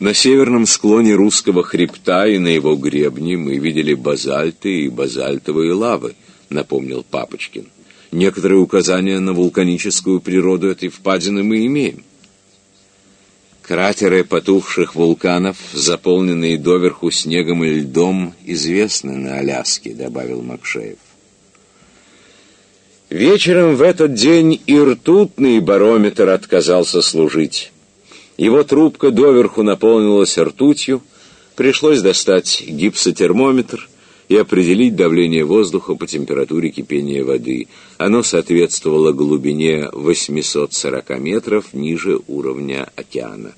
На северном склоне русского хребта и на его гребне мы видели базальты и базальтовые лавы, напомнил Папочкин. Некоторые указания на вулканическую природу этой впадины мы имеем. Кратеры потухших вулканов, заполненные доверху снегом и льдом, известны на Аляске, добавил Макшеев. Вечером в этот день и ртутный барометр отказался служить. Его трубка доверху наполнилась ртутью, пришлось достать гипсотермометр и определить давление воздуха по температуре кипения воды. Оно соответствовало глубине 840 метров ниже уровня океана.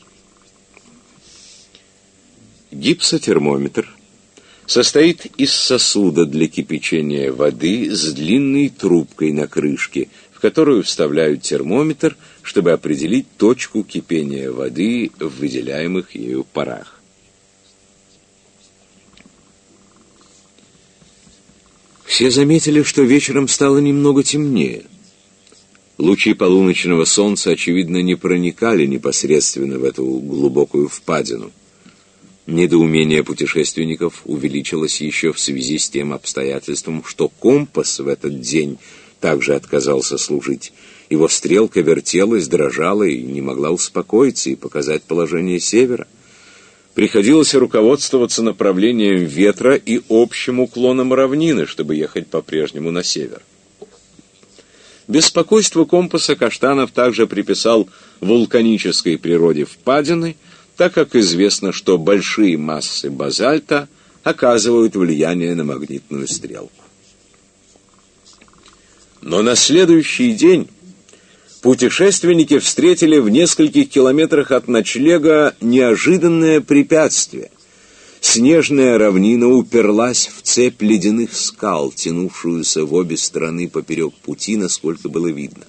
Гипсотермометр состоит из сосуда для кипячения воды с длинной трубкой на крышке, в которую вставляют термометр, чтобы определить точку кипения воды в выделяемых ею парах. Все заметили, что вечером стало немного темнее. Лучи полуночного солнца, очевидно, не проникали непосредственно в эту глубокую впадину. Недоумение путешественников увеличилось еще в связи с тем обстоятельством, что компас в этот день также отказался служить. Его стрелка вертелась, дрожала и не могла успокоиться и показать положение севера приходилось руководствоваться направлением ветра и общим уклоном равнины, чтобы ехать по-прежнему на север. Беспокойство компаса Каштанов также приписал вулканической природе впадины, так как известно, что большие массы базальта оказывают влияние на магнитную стрелку. Но на следующий день путешественники встретили в нескольких километрах от ночлега неожиданное препятствие. Снежная равнина уперлась в цепь ледяных скал, тянувшуюся в обе стороны поперек пути, насколько было видно.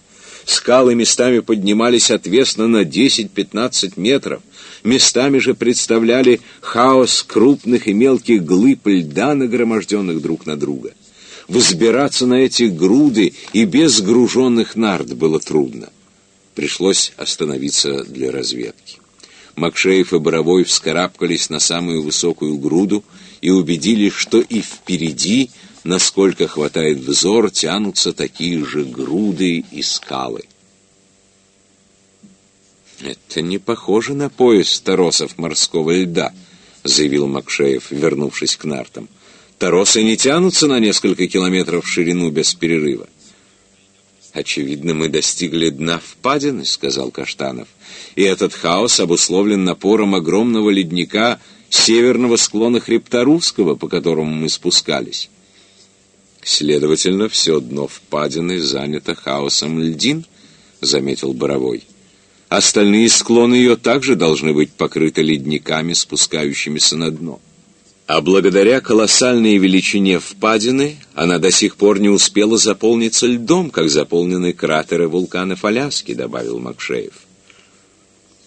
Скалы местами поднимались отвесно на 10-15 метров, местами же представляли хаос крупных и мелких глыб льда, нагроможденных друг на друга. Взбираться на эти груды и без груженных нарт было трудно. Пришлось остановиться для разведки. Макшеев и Боровой вскарабкались на самую высокую груду и убедились, что и впереди, насколько хватает взор, тянутся такие же груды и скалы. «Это не похоже на пояс торосов морского льда», — заявил Макшеев, вернувшись к нартам. Торосы не тянутся на несколько километров в ширину без перерыва. «Очевидно, мы достигли дна впадины», — сказал Каштанов. «И этот хаос обусловлен напором огромного ледника северного склона хребта Русского, по которому мы спускались». «Следовательно, все дно впадины занято хаосом льдин», — заметил Боровой. «Остальные склоны ее также должны быть покрыты ледниками, спускающимися на дно». А благодаря колоссальной величине впадины она до сих пор не успела заполниться льдом, как заполнены кратеры вулканов Аляски, добавил Макшеев.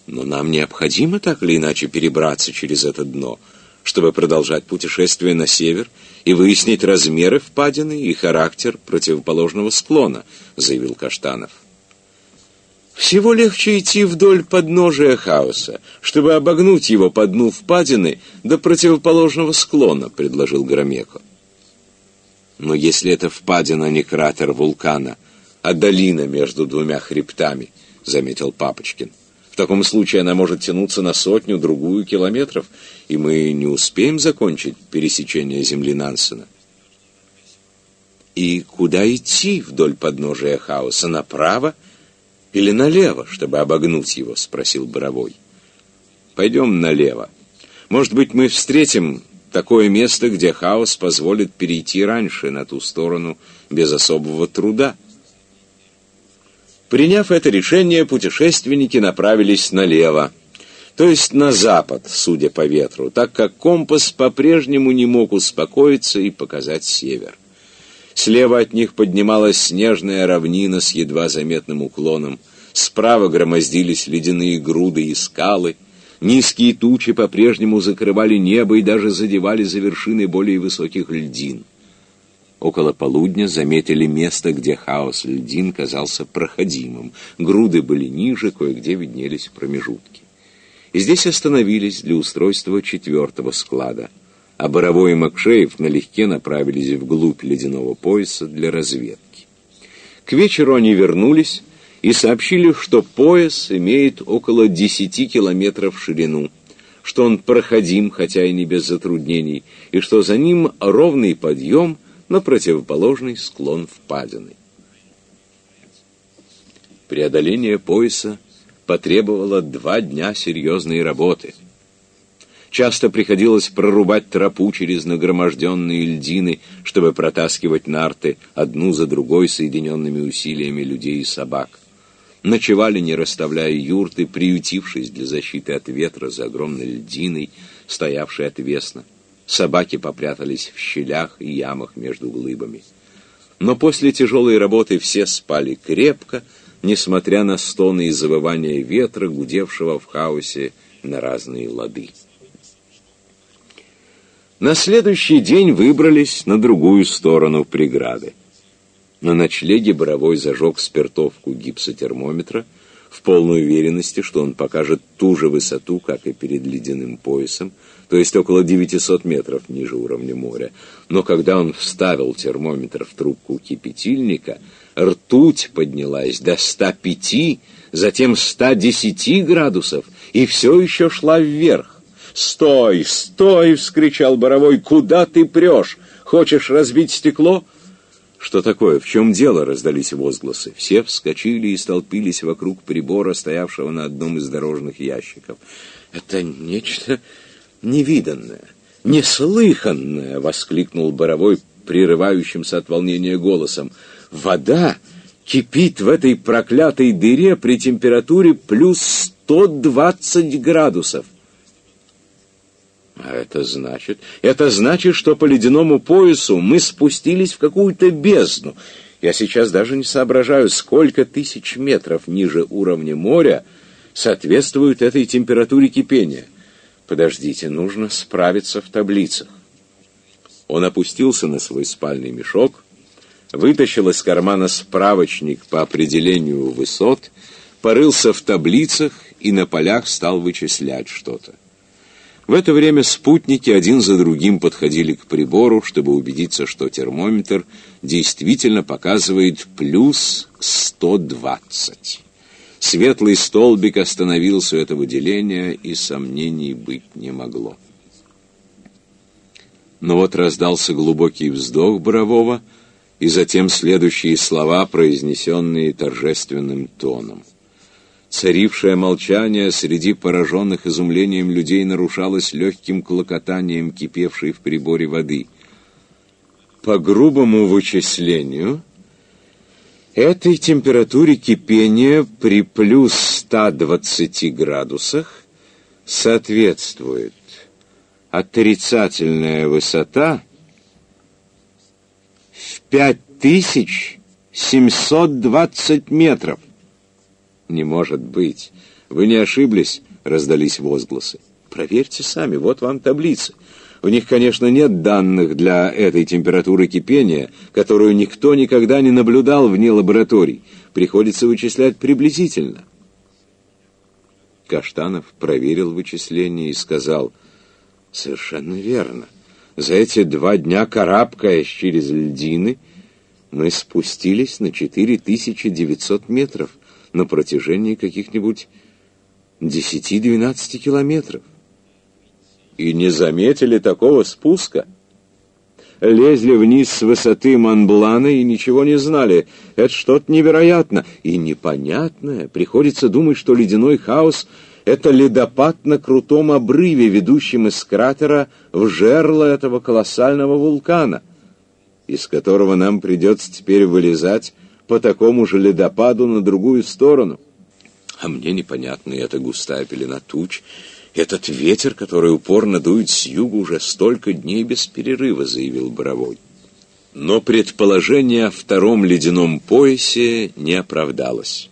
Но нам необходимо так или иначе перебраться через это дно, чтобы продолжать путешествие на север и выяснить размеры впадины и характер противоположного склона, заявил Каштанов. Всего легче идти вдоль подножия хаоса, чтобы обогнуть его по дну впадины до противоположного склона, предложил Громеко. Но если это впадина не кратер вулкана, а долина между двумя хребтами, заметил Папочкин. В таком случае она может тянуться на сотню-другую километров, и мы не успеем закончить пересечение земли Нансена. И куда идти вдоль подножия хаоса? Направо или налево, чтобы обогнуть его?» — спросил Боровой. «Пойдем налево. Может быть, мы встретим такое место, где хаос позволит перейти раньше на ту сторону без особого труда». Приняв это решение, путешественники направились налево, то есть на запад, судя по ветру, так как компас по-прежнему не мог успокоиться и показать север. Слева от них поднималась снежная равнина с едва заметным уклоном. Справа громоздились ледяные груды и скалы. Низкие тучи по-прежнему закрывали небо и даже задевали за вершины более высоких льдин. Около полудня заметили место, где хаос льдин казался проходимым. Груды были ниже, кое-где виднелись промежутки. и здесь остановились для устройства четвертого склада, а Боровой и Макшеев налегке направились вглубь ледяного пояса для разведки. К вечеру они вернулись и сообщили, что пояс имеет около 10 километров ширину, что он проходим, хотя и не без затруднений, и что за ним ровный подъем на противоположный склон впадины. Преодоление пояса потребовало два дня серьезной работы. Часто приходилось прорубать тропу через нагроможденные льдины, чтобы протаскивать нарты одну за другой соединенными усилиями людей и собак. Ночевали, не расставляя юрты, приютившись для защиты от ветра за огромной льдиной, стоявшей отвесно. Собаки попрятались в щелях и ямах между глыбами. Но после тяжелой работы все спали крепко, несмотря на стоны и завывания ветра, гудевшего в хаосе на разные лады. На следующий день выбрались на другую сторону преграды. На ночлеге Боровой зажег спиртовку гипсотермометра в полной уверенности, что он покажет ту же высоту, как и перед ледяным поясом, то есть около 900 метров ниже уровня моря. Но когда он вставил термометр в трубку кипятильника, ртуть поднялась до 105, затем 110 градусов, и все еще шла вверх. «Стой, стой!» — вскричал Боровой. «Куда ты прешь? Хочешь разбить стекло?» «Что такое? В чем дело?» — раздались возгласы. Все вскочили и столпились вокруг прибора, стоявшего на одном из дорожных ящиков. «Это нечто невиданное, неслыханное!» — воскликнул Боровой прерывающимся от волнения голосом. Вода кипит в этой проклятой дыре при температуре плюс 120 градусов. А это значит? Это значит, что по ледяному поясу мы спустились в какую-то бездну. Я сейчас даже не соображаю, сколько тысяч метров ниже уровня моря соответствует этой температуре кипения. Подождите, нужно справиться в таблицах. Он опустился на свой спальный мешок, вытащил из кармана справочник по определению высот, порылся в таблицах и на полях стал вычислять что-то. В это время спутники один за другим подходили к прибору, чтобы убедиться, что термометр действительно показывает плюс 120. Светлый столбик остановился у этого деления, и сомнений быть не могло. Но вот раздался глубокий вздох Борового — и затем следующие слова, произнесенные торжественным тоном. Царившее молчание среди пораженных изумлением людей нарушалось легким клокотанием кипевшей в приборе воды. По грубому вычислению, этой температуре кипения при плюс 120 градусах соответствует отрицательная высота – 5720 метров. Не может быть. Вы не ошиблись, раздались возгласы. Проверьте сами, вот вам таблицы. У них, конечно, нет данных для этой температуры кипения, которую никто никогда не наблюдал вне лабораторий. Приходится вычислять приблизительно. Каштанов проверил вычисление и сказал, «Совершенно верно. За эти два дня, карабкаясь через льдины, мы спустились на 4900 метров на протяжении каких-нибудь 10-12 километров. И не заметили такого спуска. Лезли вниз с высоты Монблана и ничего не знали. Это что-то невероятно и непонятное. Приходится думать, что ледяной хаос — это ледопад на крутом обрыве, ведущем из кратера в жерло этого колоссального вулкана, из которого нам придется теперь вылезать по такому же ледопаду на другую сторону. А мне непонятно эта густая пелена туч, этот ветер, который упорно дует с юга уже столько дней без перерыва, заявил Боровой. Но предположение о втором ледяном поясе не оправдалось.